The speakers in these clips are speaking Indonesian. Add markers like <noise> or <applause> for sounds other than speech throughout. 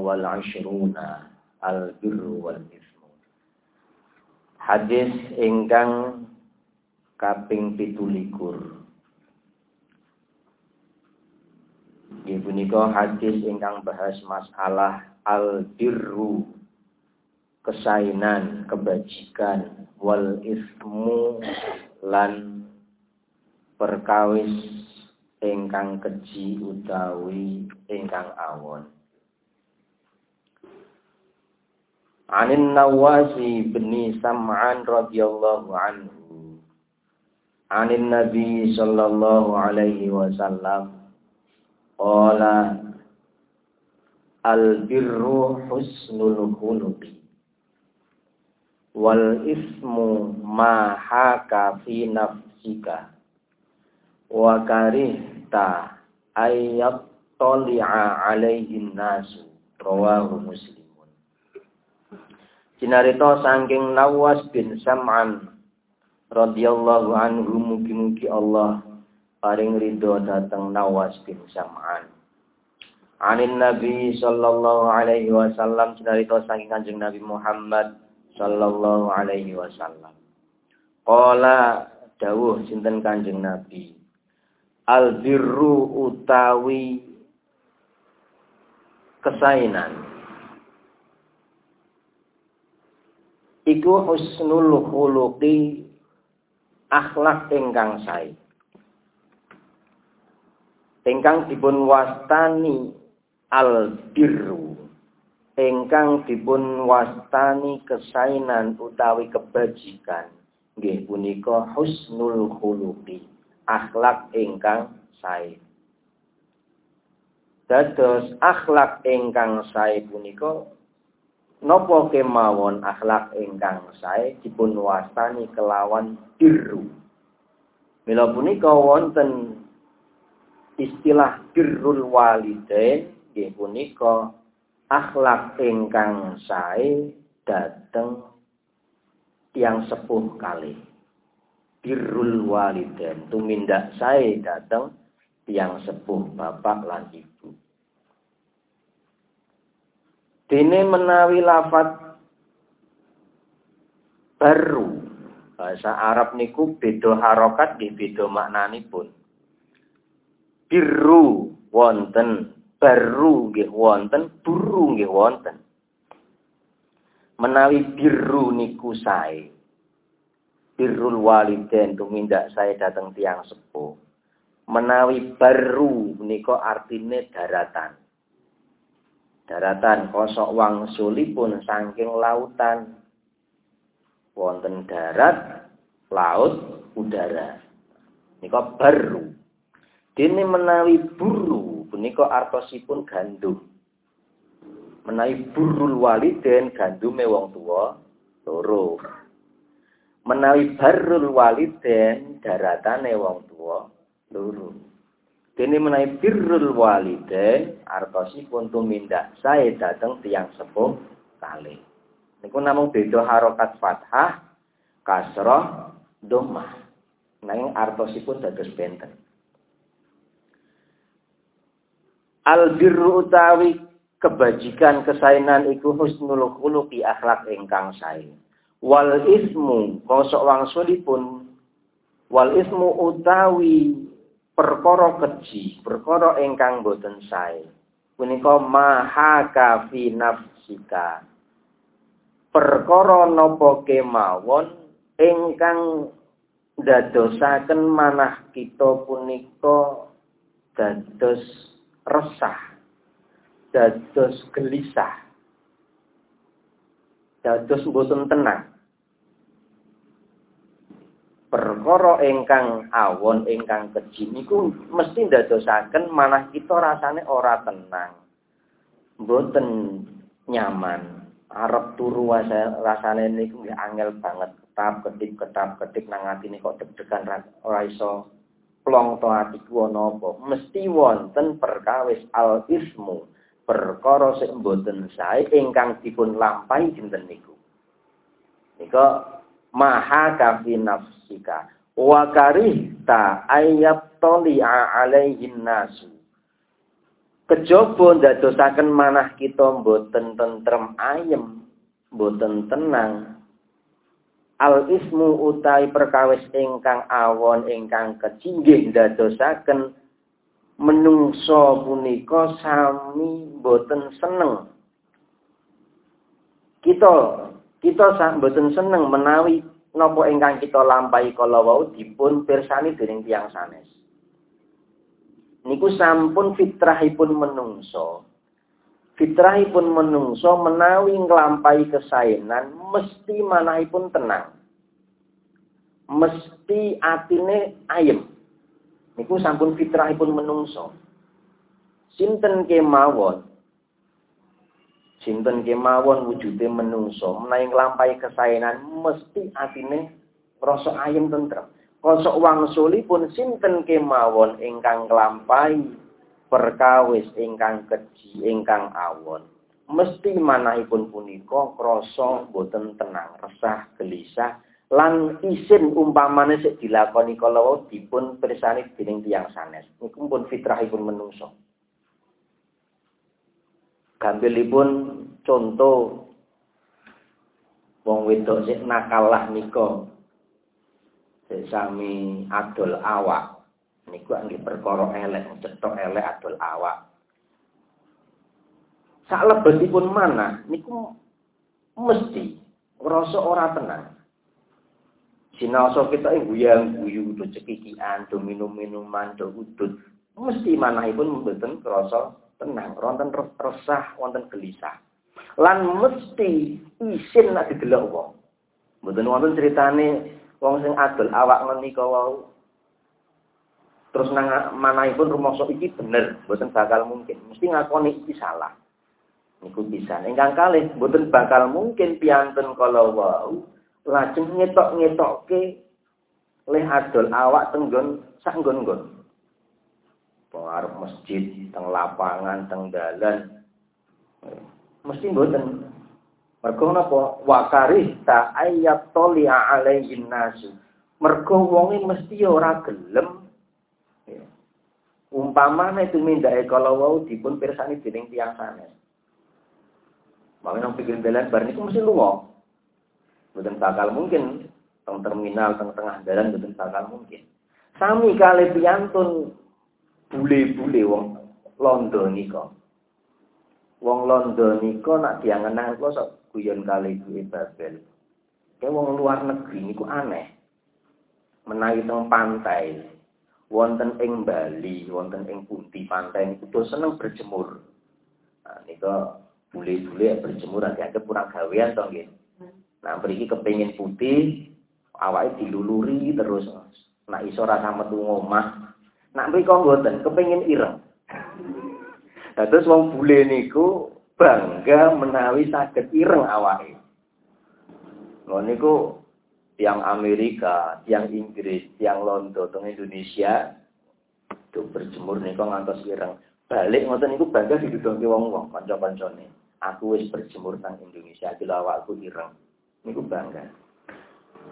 wal ashruna al birru wal ismu. Hadis ingkang kaping pitulikur. Ibu niko hadis ingkang bahas masalah al birru kesainan, kebajikan, wal ismu lan perkawis ingkang keji utawi ingkang awon. Anin Nawasi bin Sam'an radhiyallahu anhu. Anin Nabi sallallahu alaihi wasallam. Qala al-birru husnul khuluqi. Wal ismu ma haka fi nafsika. Wa karihta ayyat tali'a alaihi nasu. Rawahu muslimun Cinarito saking Nawas bin Sam'an radhiyallahu anhu mugi-mugi Allah paring ridho dateng Nawas bin Sam'an Anin Nabi sallallahu alaihi wasallam cinarito saking Kanjeng Nabi Muhammad sallallahu alaihi wasallam. Qala dawuh sinten Kanjeng Nabi. Al birru utawi kesainan. Iku husnul khuluqi akhlak ingkang sae. Ingkang dipun wastani al birru ingkang dipun wastani kesainan utawi kebajikan. Nggih punika husnul khuluqi akhlak ingkang sae. Dados akhlak ingkang sae punika napa kemawon akhlak ingkang sae dipun wastani kelawan birru mila punika wonten istilah birrul walidain nggih punika akhlak ingkang sae dateng tiang sepuh kali birrul walidain tumindak sae dateng tiang sepuh bapak lan ibu dene menawi lafat baru. Bahasa Arab niku beda harokat di beda maknanipun. Birru wonten baru nggih wonten buru nggih wonten. Menawi birru niku sae. Birrul walidain tumindak saya datang tiang sepuh. Menawi baru menika artine daratan daratan kosok wangsulipun saking lautan wonten darat laut udara nika baru dene menawi buru punika artosipun gandum. Menawi burul waliden gandume wong tua loro. Menawi barul waliden daratane wong tua loro. Dene menawi birrul waliden artosipun tumindak sae dateng tiang sepuh kali. Niku namung beda harokat fathah, kasroh, domah. Nanging artosipun dados benten. Al birru utawi kebajikan kesainan iku husnul khuluqi akhlak ingkang sae. Wal ismu kosok wangsulipun wal ismu utawi perkara keji, perkara ingkang boten sae. Punika mahaka fi nafsika. Perkara napa kemawon ingkang dadosaken manah kita punika dados resah dados gelisah dados boten tenang perkara ingkang awon ingkang keji niku mesti ndadosaken manah kita rasane ora tenang. Boten nyaman. Arep turu rasane niku nggih angel banget. Ketap ketik ketap ketik nang atine kok deg-degan ora iso plong to atiku apa. Mesti wonten perkawis al ismu perkara sing mboten sae ingkang dipun lampahi dinten niku. Nika maha kafi nafsika wa karihta ayat toli'a alaihin nasu. Kejaba ndadosaken manah kita mboten tentrem ayem, mboten tenang. Al ismu utai perkawis ingkang awon ingkang kecinggih ndadosaken menungso punika sami boten seneng. Kita kita boten seneng menawi napa ingkang kita lampahi kala wau dipun pirsani dening tiyang sanes. Niku sampun fitrahipun menungso. Fitrahipun menungso menawi nglampahi kesaenan mesti manahipun tenang. Mesti atine ayem. Niku sampun fitrahipun menungso. Sinten kemawon Sinten kemawon wujude menungso menawi nglampahi kesaenan mesti atine rasa ayem tentrem. Kosok wangsulipun sinten kemawon ingkang nglampahi perkawis ingkang keji ingkang awon. Mesti manahipun punika krasa boten tenang, resah, gelisah, lan isin umpamane sik dilakoni kala dipun pirsani dening tiyang sanes niku pun fitrahipun menungso gampilipun contoh wong wedok sik nakalah nika. Sik sami adol awak. Niku anggih perkara elek cetok elek adol awak. Sak lebetipun mana niku mesti ngrasa ora tenang. Sinaoso kita yang guyu do cekikian, do minum-minuman, do udut. Mesti manahipun mboten krasa tenang, wonten resah, wonten gelisah. Lan mesti isin nek didelok wong. Mboten wonten critane wong sing adol awak menika wau terus nang manahipun rumangsa iki bener, mboten bakal mungkin. Mesti ngakoni iki salah. Niku bisa. Ingkang kalih mboten bakal mungkin piantun kala wau lajeng ngetok-ngetokke leh adol awak tenggon sak nggon-nggon. Pengaruh masjid, teng lapangan, teng dalan. Mesti mboten. Mergo napa? Wa karihta ayat toli alaihin nasu. Mergo wonge mesti ora gelem. Umpamane tumindake kalau wau dipun pirsani dening tiyang sanes. Mangke nang pikir dalan bar niku mesti lunga. Betul bakal mungkin teng terminal teng tengah jalan betul bakal mungkin. Sami kali piantun bule-bule wong Londo nika. Wong Londo nika nak diangen-angen kok sok guyon kali duwe Babel. Kayak wong luar negeri niku aneh. Menawi teng pantai, wonten ing Bali, wonten ing pundi pantai niku do seneng berjemur. Nah, nika bule-bule berjemur dianggap kurang gawean to nggih. Nah, mriki kepingin putih, awake diluluri terus. Nak iso rasa metu ngomah. Nak mriko mboten, kepingin ireng. Terus wong bule niku bangga menawi saged ireng awake. Lho niku tiang Amerika, tiang Inggris, tiang Londo teng Indonesia itu berjemur niku ngantos ireng. Balik ngoten niku bangga didudohke wong-wong kanca-kancane. Aku wis berjemur teng Indonesia, kilo awakku ireng. Niku bangga.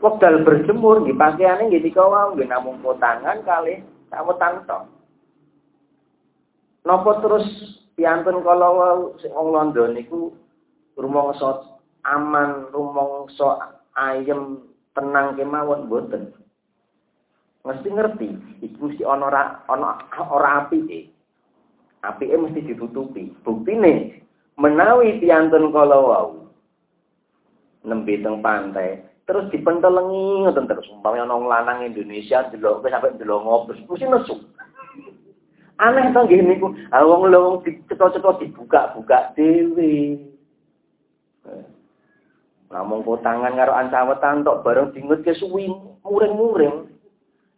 Wekdal berjemur nggih pakaiane nggih nika wau nggih namung potangan kali sawetan tok. Napa terus piantun kala wau sing wong Londo niku rumangsa aman, rumangsa ayem, tenang kemawon mboten. Mesti ngerti, iku mesti ana ora ana ora apike. Apike mesti ditutupi. Buktine menawi piantun kala wau nembe teng pantai, terus dipentelengi ngoten terus umpamane ana lanang Indonesia delok sampai delok ngopes, mesti nesu. Aneh to nggih niku. Ah wong lho wong dicetha-cetha dibuka-buka dhewe. Namung tangan karo ancawetan tok bareng dingut ke suwi muring-muring.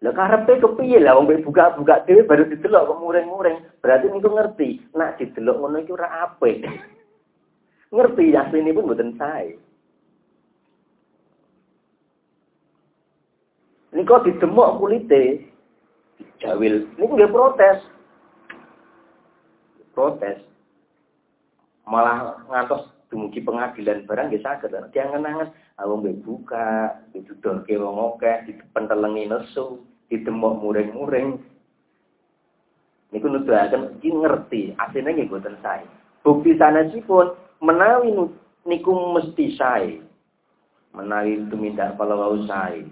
Lah karepe kepiye lah wong buka-buka dhewe baru didelok kok muring-muring. Berarti niku ngerti, nak didelok ngono iki ora apik. ngerti pun mboten sae. Niku didemok kulite, dijawil. Niku nggih protes. Protes. Malah ngantos dumugi pengadilan barang nggih saged. Diangen-angen awong mbek buka didudohke wong akeh dipentelengi nesu didemok muring-muring. Niku nuduhaken iki ngerti asline nggih boten sae. Bukti sanesipun menawi niku mesti sae. Menawi tumindak kala wau sae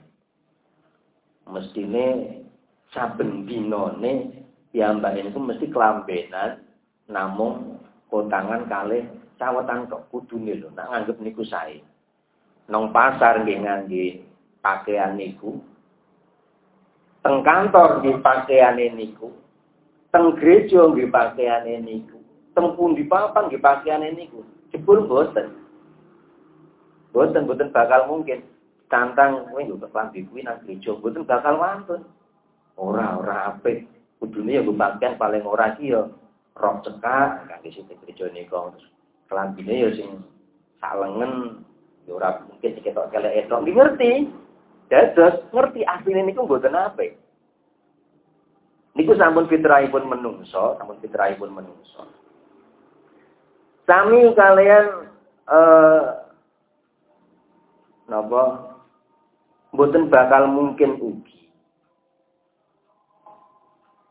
mestine saben dinane piyambak niku mesti kelambenan namung kontangan kalih cawetan kok kudune lho nak nganggep niku sae. Nang pasar nggih ngangge pakaian niku teng kantor nggih pakaiane niku teng gereja nggih pakaiane niku teng pundi papan nggih pakaiane niku jebul boten boten boten bakal mungkin tantang kowe nggo klambi kuwi nang gereja boten bakal wantun ora ora apik. Kudune ya pakaian paling ora iki ya rok cekak kangge sing gereja nika terus kelambine ya sing salengen ya ora mungkin diketok kelek etok ngerti? Dados ngerti asline niku mboten apik. Niku sampun fitrahipun menungso sampun fitrahipun menungso. Sami kalian eh napa mboten bakal mungkin ugi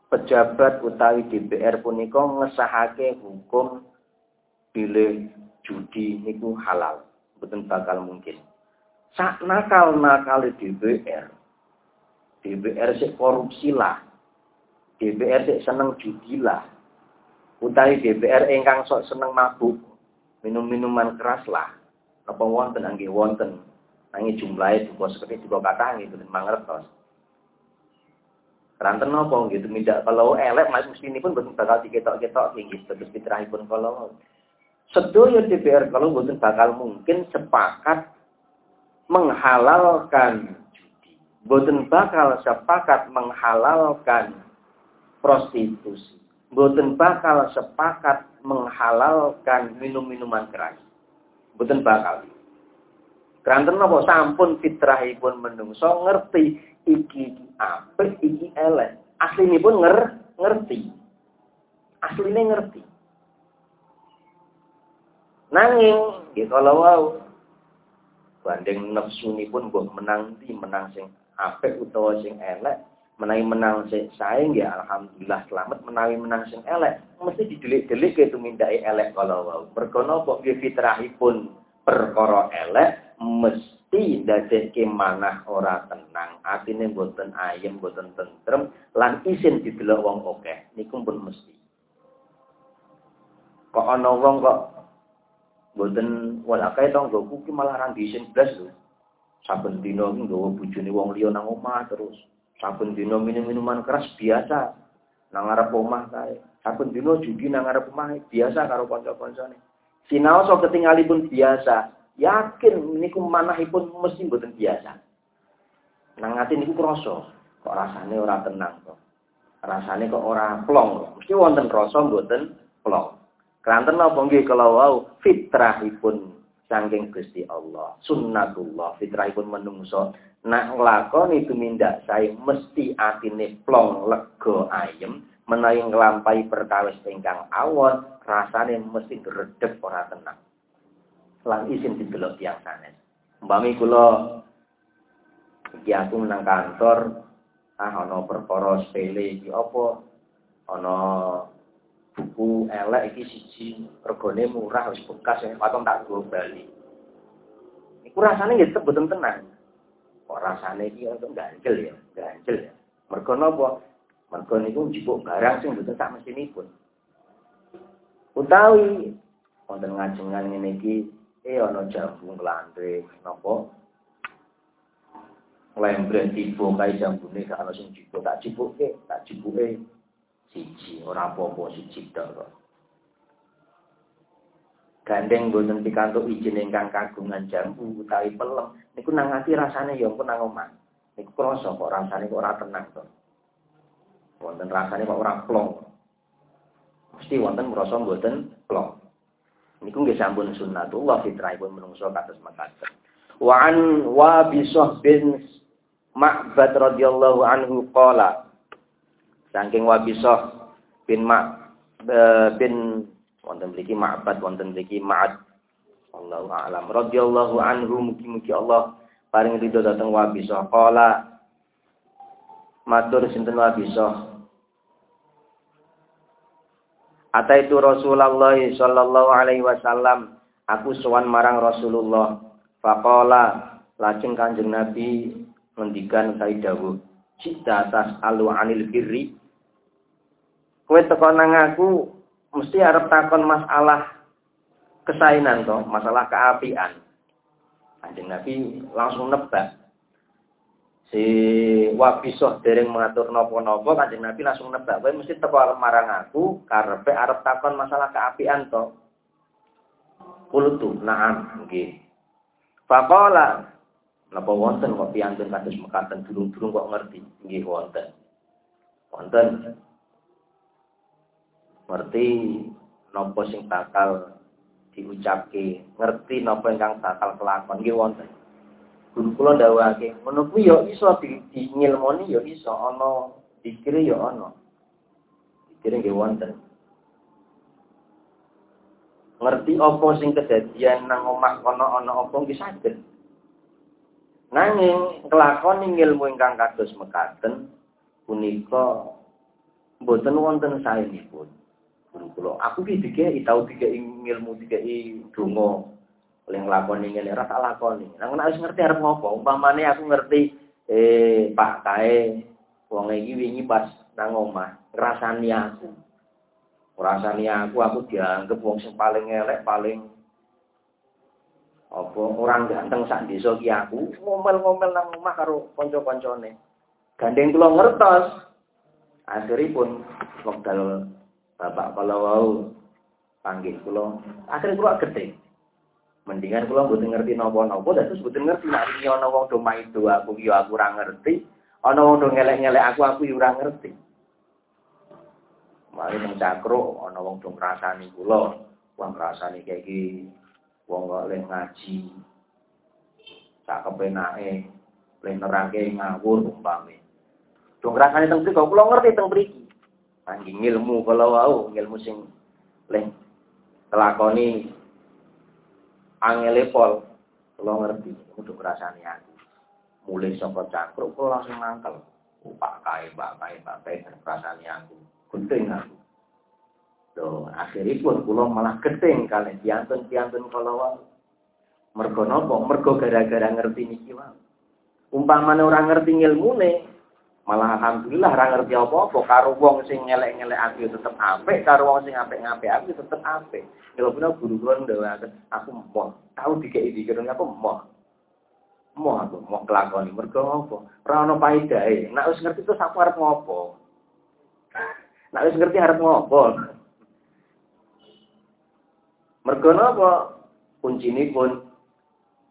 pejabat utawi DPR punika ngesahake hukum pilih judi niku halal. Betul bakal mungkin. Sak nakal-nakal DPR. DPR sik korupsi lah. DPR sik seneng judi lah. Utawi DPR ingkang sok seneng mabuk. Minum-minuman keras lah. Apa wonten anggih wonten. Nanging jumlahe duka seperti duka kata nggih boten mangertos. Ranten nopo gitu minta kalau elek mas mesti ini pun betul bakal diketok-ketok gitu terus pun kalau ya DPR kalau betul bakal mungkin sepakat menghalalkan judi. Boten bakal sepakat menghalalkan prostitusi. Boten bakal sepakat menghalalkan minum-minuman keras. Boten bakal. Keranten napa sampun fitrahipun menungso ngerti iki apik iki elek. Asline pun nger ngerti. Asline ngerti. Nanging nggih kalau wau banding pun mbok menang di menang sing apik utawa sing elek, menawi menang sing sae nggih alhamdulillah selamat menawi menang sing elek mesti didelik-delik ke tumindake elek kalau wau. Mergo napa nggih fitrahipun perkara elek mesti ndadekke manah ora tenang, atine mboten ayem, mboten tentrem, lan isin didelok wong akeh. Niku pun mesti. Kok ana wong kok mboten wala kae to nggo kuwi malah ra diisin blas lho. Saben dina iki nggawa bojone wong liya nang omah terus. Saben dina minum-minuman keras biasa nang ngarep omah kae. Saben dina judi nang ngarep omah biasa karo kanca-kancane. Sinau so ketinggalipun biasa. Yakin niku manahipun mesti mboten biasa. Nang ati niku krasa, kok rasane ora tenang kok. Rasane kok ora plong. Mesti wonten rasa mboten plong. Kelanten napa nggih wau fitrahipun saking Gusti Allah. Sunnatullah fitrahipun menungso nak nglakoni tumindak saya mesti atine plong lega ayem menawi nglampahi perkawis ingkang awon rasane mesti gredeg ora tenang. Lan isin didelok tiyang sanes. Umpami kula iki aku nang kantor ah ana perkara sepele iki apa? Ana buku elek iki siji regane murah wis bekas ya patung tak go bali. Iku rasane nggih tetep boten tenang kok rasane iki untuk ganjel ya? Ganjel ya. Mergo napa? Mergo niku njupuk barang sing boten sak mesinipun utawi wonten ngajengan ngene iki eh ana jambu nglandre napa? Lembre tiba kae jambune gak ana sing jipuk tak jipuke tak jipuke siji ora apa-apa siji tok gandeng boten pikantuk izin ingkang kagungan jambu utawi pelem. Niku nang ati rasane ya ampun nang omah. Niku krasa kok rasane kok ora tenang to. Wonten rasane kok ora plong. Mesti wonten merasa mboten plong niku nggih sampun sunnatullah fitrahipun menungso kados makaten wa an wa bisah bin Ma'bad radhiyallahu anhu qala saking Wabisah bin Ma e, bin wonten mriki Ma'bad wonten mriki Ma'ad Allahu a'lam. Radhiyallahu anhu mugi-mugi Allah paring ridho dhateng Wabisah qala matur sinten Wabisah itu Rasulullah sallallahu alaihi wasallam. Aku sowan marang Rasulullah. Faqala lajeng Kanjeng Nabi ngendikan kai dawuh cita atas alu anil birri. Kowe teko aku mesti arep takon masalah kesainan to masalah keapian. Kanjeng Nabi langsung nebak si wabisoh dereng mengatur nopo-nopo kanjeng Nabi langsung nebak kowe mesti teko marang aku karepe arep takon masalah keapian to Kulutu, naam, nggih. Faqala Napa wonten kok piantun kados mekaten durung-durung kok ngerti? Nggih wonten. Wonten. Ngerti napa sing bakal diucapke, ngerti napa ingkang bakal kelakon nggih wonten. Guru kula ndawuhake, ngono kuwi ya iso di, di ngilmoni ya iso ana dikire ya ana. Dikire nggih wonten. Ngerti apa sing kedadian nang omah kono ana apa nggih saged. Nanging kelakoni ilmu ingkang kados mekaten punika mboten wonten saenipun. Guru kula, aku ki dikeki tau dikeki ilmu dikeki donga oleh nglakoni ngene ora tak lakoni. Nang nek wis ngerti arep ngopo, umpamane aku ngerti eh Pak kae wong iki wingi pas nang omah ngrasani aku. Ngrasani aku aku dianggep wong sing paling elek, paling apa orang ganteng sak desa ki aku ngomel-ngomel nang omah karo kanca-kancane. Gandeng kula ngertos. Akhiripun wekdal bapak kala wau panggil kula, akhire kula gedhe. Mendingan kula mboten ngerti napa-napa, terus mboten ngerti nek iki ana wong do maido aku ya aku ora ngerti, ana wong do ngelek-ngelek aku aku ya ora ngerti. Mari nang cakro ana wong do ngrasani kula, wong ngrasani kayak iki wong kok le ngaji sak kepenake le nerangke ngawur umpame. Dong rasane teng mriki kula ngerti teng mriki? Anjing ilmu kala wau ilmu sing le kelakoni angele pol kula ngerti kudu rasane aku mulai saka cangkruk kula langsung nangkel pak kae pak kae pak kae rasane aku penting aku Loh, akhiripun kula malah geting kalian piantun-piantun kala wae. Mergo napa? Mergo gara-gara ngerti niki wae. Umpamane ora ngerti ilmune, malah alhamdulillah ora ngerti apa-apa karo wong sing ngelek-ngelek aku ya tetep apik, karo wong sing apik-apik aku ya tetep apik. Kalau punya guru kula ndawake aku mau tahu dikeki pikiran aku mau mau aku mau kelakoni mergo apa? Ora ono paedahe. Nek wis ngerti terus aku arep ngopo? Nek wis ngerti arep ngopo? Mergo napa? Kuncine pun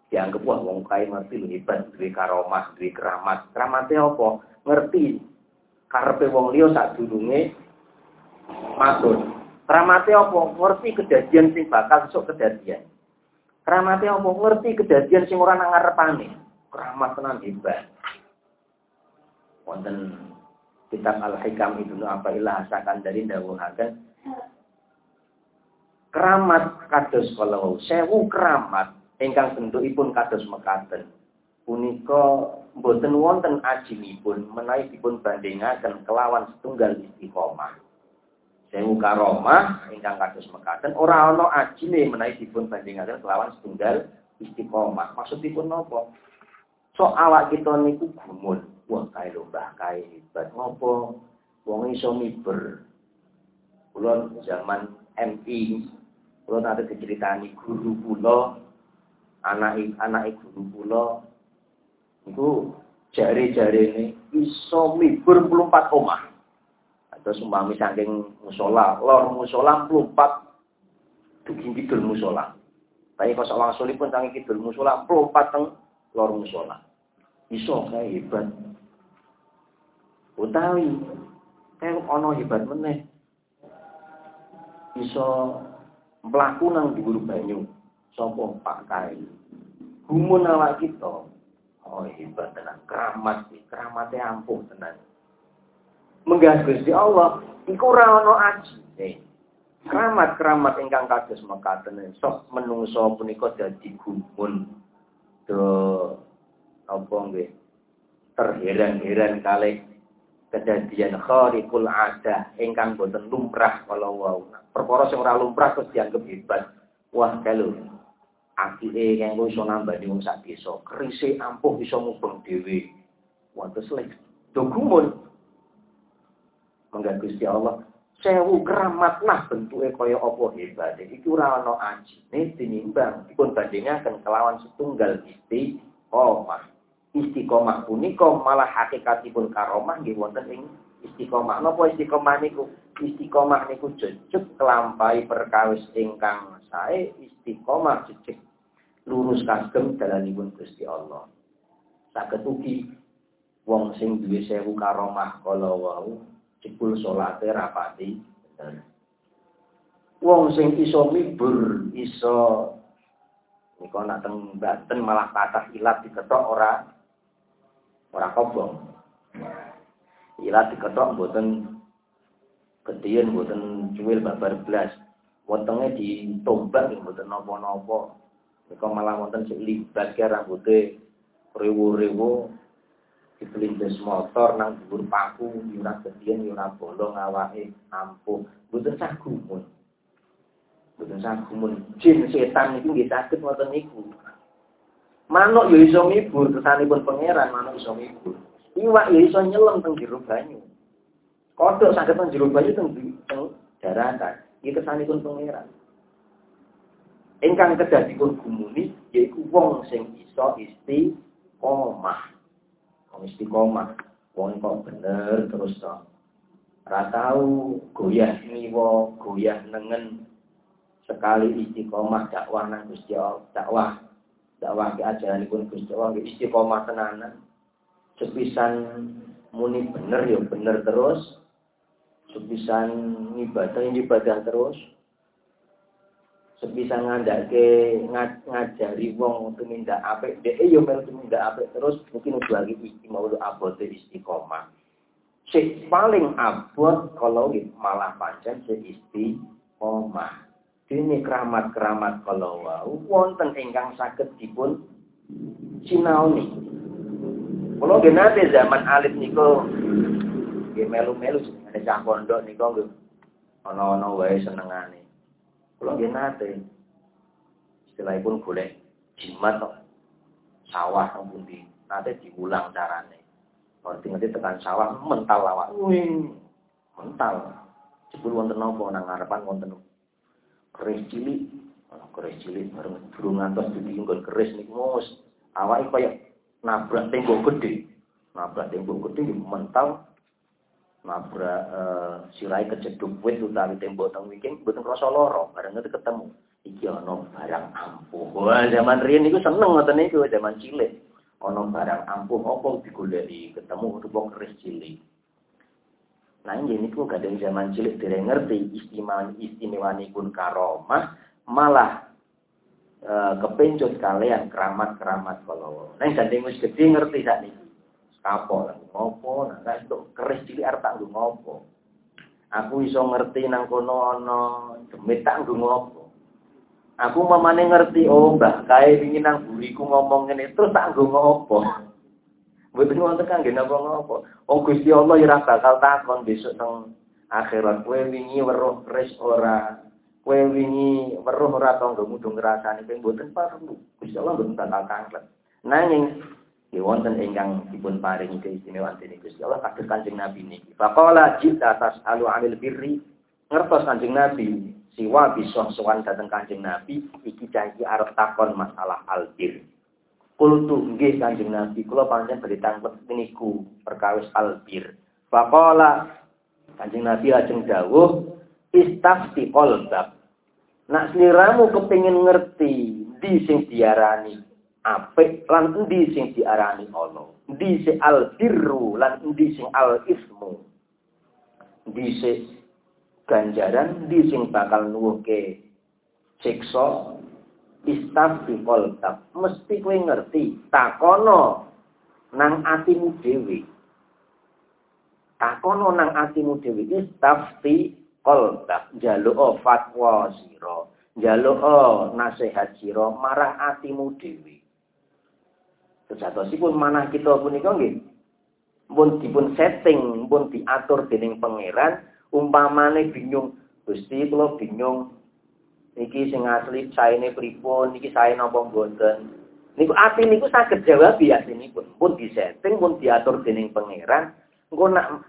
dianggap wah wong kae ngerti lho hebat, duwe karomah, duwe keramat. Keramate apa? Ngerti karepe wong liya sadurunge matur. Keramate apa? Ngerti kejadian sing bakal esuk kejadian. Keramate apa? Ngerti kejadian sing ora nang ngarepane. Keramat tenan hebat. Wonten kitab Al-Hikam Ibnu Athaillah asakan dari dawuhaken keramat kados kalau sewu keramat ingkang bentukipun kados mekaten punika boten wonten ajinipun menawi dipun bandingaken kelawan setunggal istiqomah sewu karomah ingkang kados mekaten ora ana ajine menawi dipun bandingaken kelawan setunggal istiqomah. Maksudipun napa? So awak kita niku gumun. Wah, kae lho Mbah kae hebat. Ngopo? Wong iso miber. Kula zaman MI, kula nate diceritani guru kula, anak anak guru kula niku jare-jarene iso miber 24 omah. Terus umpami saking musola, lor musola mlumpat dugi kidul musola. Tapi pas orang pun saking kidul musola mlumpat teng lor musola. Iso kae hebat. Utawi kae ana hebat meneh. Iso mlaku nang dhuwur banyu. Sapa Pak Kai? Gumun awak kita. Oh hebat tenan, keramat, keramatnya ampuh tenan menggah Gusti Allah iku ora ana ajine. Keramat-keramat ingkang kados mekaten sok menungso punika dadi gumun. Do apa nggih? Terheran-heran kali kejadian khariqul ada ingkang boten lumrah kalau wau. Perkara sing ora lumrah terus dianggap hebat. Wah, kalau apike kanggo iso nambani wong sak desa, ampuh iso mubeng dhewe. Terus lek do gumun Mangga Gusti Allah sewu keramat nah bentuke kaya apa hebat. Iki ora ana ajine tinimbang dipun bandingaken kelawan setunggal istiqomah. Istiqomah punika malah hakikatipun karomah nggih wonten ing istiqomah. Napa istiqomah niku? Istiqomah niku jejeg kelampahi perkawis ingkang sae istiqomah jejeg lurus kagem dalanipun Gusti Allah. Saged ugi wong sing duwe sewu karomah kala wau jebul salate rapati Wong sing iso mibur, iso nika nak teng Banten malah kathah ilat diketok ora ora kobong. Ilat diketok mboten gedheyen mboten cuwil babar blas. Wetenge ditombak mboten napa-napa. Nika malah wonten sing libat ke rambuté rewu-rewu dipelindes motor nang dhuwur paku yura gedian yura bolong awake ampuh. Mboten sagumun mboten sagumun jin setan iki nggih saged ngoten niku. Manuk ya iso mibur kesanipun pangeran manuk iso mibur iwak ya iso nyelam teng jero banyu. Kodhok saged teng jero banyu teng daratan. Iki kesanipun pangeran ingkang kedah dipun gumuni yaiku wong sing iso istiqomah. Wong istiqomah. Wong kok bener terus to. Ora tau goyah niwa goyah nengen. Sekali istiqomah dakwah nang Gusti Allah dakwah. Dakwah ke ajaranipun Gusti Allah istiqomah tenanan. Sepisan muni bener ya bener terus. Sepisan ibadah ibadah terus sebisa ngandake ngajari wong tumindak apik dhek yo melu tumindak apik terus mungkin udah lagi istimewa abote istiqomah. Sing paling abot kalau malah pancen sing istiqomah. Dene keramat-keramat kalau wau wonten ingkang saged dipun sinaoni. Kula genate zaman alit niku nggih melu-melu ada cah pondok niku nggih ana-ana wae senengane kalau dia nate, istilahipun golek jimat sawah nang pundi. Nate diulang carane. Ngerti ngerti tekan sawah mental awak. Mental. Jebul wonten napa nang ngarepan wonten keris cilik. Keris cilik bareng durung ngantos ditinggon keris niku mus. Awake kaya nabrak tembok gede. Nabrak tembok gede mental nabrak uh, sirai kejeduk wit utawi tembok teng wiking mboten krasa lara bareng itu ketemu iki ana barang ampuh wah zaman riyen niku seneng ngoten niku zaman cilik ana barang ampuh apa digoleki ketemu wong keris cilik Nah ini ku kadang zaman cilik tidak ngerti istimewa istimewani pun karomah malah e, kepencut kalian keramat-keramat kalau. Nah gandeng wis gede ngerti ini. Kapok lah ngopo, nah itu keris cilik arep tak ngopo. Aku iso ngerti nang kono ana demit tak ngopo. Aku mamane ngerti oh mbah kae wingi nang buriku ngomong ngene terus tak ngopo. <laughs> Mboten wonten kangge napa-napa. Wong Gusti Allah ora bakal takon besok teng akhirat kowe wingi weruh res ora kowe wingi weruh ora tanggamu do ngrasani kowe mboten perlu. Gusti Allah mboten bakal takon. Nanging Ya wonten ingkang dipun paring keistimewaan dening Gusti Allah kados Kanjeng Nabi niki. Faqala jita tasalu 'anil birri ngertos Kanjeng Nabi siwa bisa sowan dateng Kanjeng Nabi iki janji arep takon masalah albir. Kultu nggih Kanjeng Nabi, kula pancen badhe tangkep niku perkawis albir. Faqala Kanjeng Nabi ajeng dawuh istafti qalbak. Nak sliramu kepengin ngerti di sing diarani apik lan endi sing diarani ana. Endi sing albirru lan endi sing al ismu. Endi sing ganjaran, endi sing bakal nuwuhke siksa istafti kolbak. Mesti kowe ngerti. Takono nang atimu dewi. Takono nang atimu dewi. Istafti kolbak. Jaluk fatwa siro. Jaluk nasihat siro. Marang atimu dewi. Sejatosipun mana kita punika nggih. Pun dipun setting, pun diatur dening pangeran, umpamane bingung, Gusti kula bingung Niki sing asli saene pripun, niki sae napa mboten. Niku ati niku saged jawab ya pun. Pun disetting, pun diatur dening pangeran. Engko nak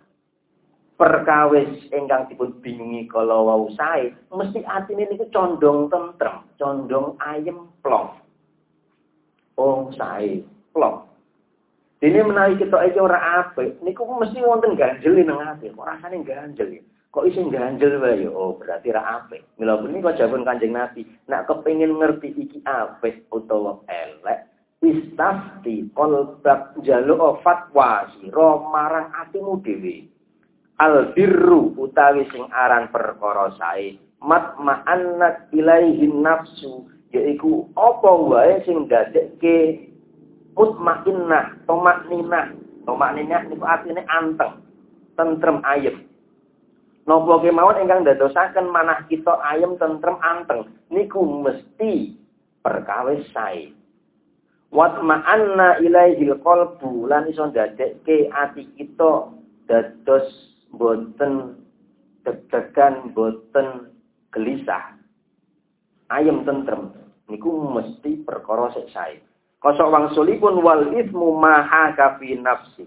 perkawis ingkang dipun bingungi kalau wau sae, mesti atine niku condong tentrem, condong ayem plong. Oh, sae, plong. Dene menawi kita iki ora apik, niku mesti wonten ganjel nang ati. Kok rasane ganjel ya? Kok isin ganjel wae oh berarti ra apik. Mila punika jawabun Kanjeng Nabi, nak kepengin ngerti iki apik utawa elek, istafti qalbak jaluk fatwa sira marang atimu dhewe. Al birru utawi sing aran perkara sae, mat ma'annat ilaihi nafsu yaiku apa wae sing dadekke mutmainnah, tomakninah. Tomakninah niku artine anteng, tentrem ayem. Nopo kemawon ingkang dadosaken manah kita ayem tentrem anteng niku mesti perkawis sae. Wat ma'anna ilaihil qalbu lan iso ndadekke ati kita dados boten deg-degan boten gelisah. Ayem tentrem niku mesti perkara sik sae. Kosok wangsulipun wal ismu maha kafi nafsi.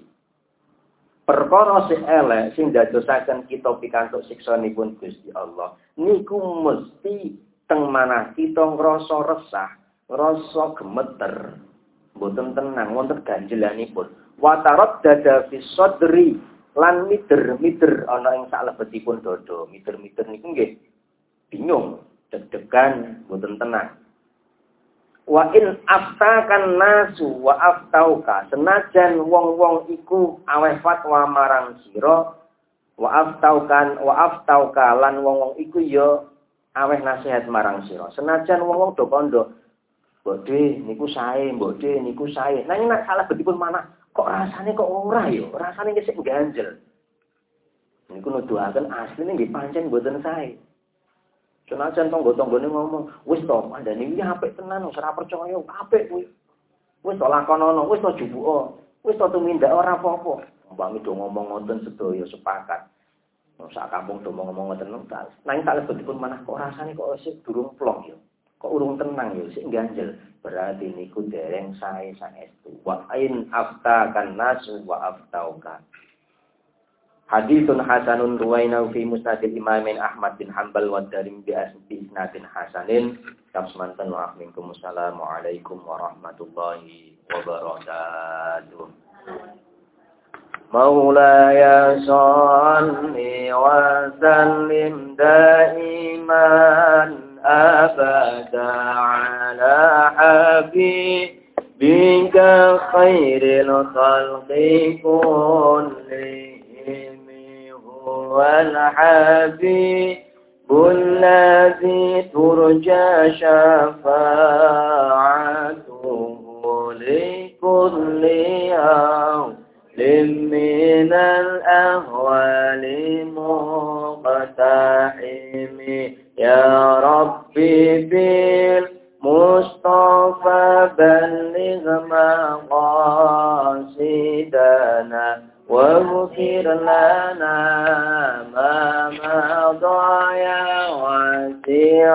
Perkara sing elek sing dadosaken kita pikantuk siksanipun Gusti Allah niku mesti teng manah kita ngrasa resah rasa gemeter. Mboten tenang wonten ganjelanipun. Wa dada fi sadri lan mider-mider ana ing salebetipun dodo mider-mider niku nggih bingung deg-degan mboten tenang wa in aftakan nasu wa aftauka senajan wong-wong iku aweh fatwa marang sira wa aftaukan wa aftauka lan wong-wong iku ya aweh nasihat marang sira senajan wong-wong do kondo Bodhe niku sae, bodhe niku sae. Nah nek salah betipun mana? Kok rasane kok ora yo? Rasane sik ganjel. Niku nuduhaken asline nggih pancen mboten sae. Senajan tonggo-tonggone ngomong, wis to, andane iki apik tenan, ora percaya, apik kuwi. Wis to lakonono, wis to jubuka, wis to tumindak ora apa-apa. Umpami do ngomong ngoten sedaya sepakat. Sak kampung do ngomong ngoten nang nang tak lebetipun manah kok rasane kok sik durung plong ya. Kok urung tenang ya, sik ganjel. Berarti niku dereng sae saestu. Wa ain afta kan nasu wa aftauka. Hadithun hasanun ruwaina fi musnadil imamin Ahmad bin Hanbal wa darim bi isnadin hasanin. Kamsemantan wa minkum Assalamualaikum warahmatullahi wabarakatuh. مولاي صل وسلم دائما أبدا على حبيبك خير الخلق كلهم والحبيب الذي ترجى شفاعته لكل يوم من الأهوال مقتحم. يا ربي بالمصطفى بلغ مقاصدنا واغفر لنا ما مضى يا واسع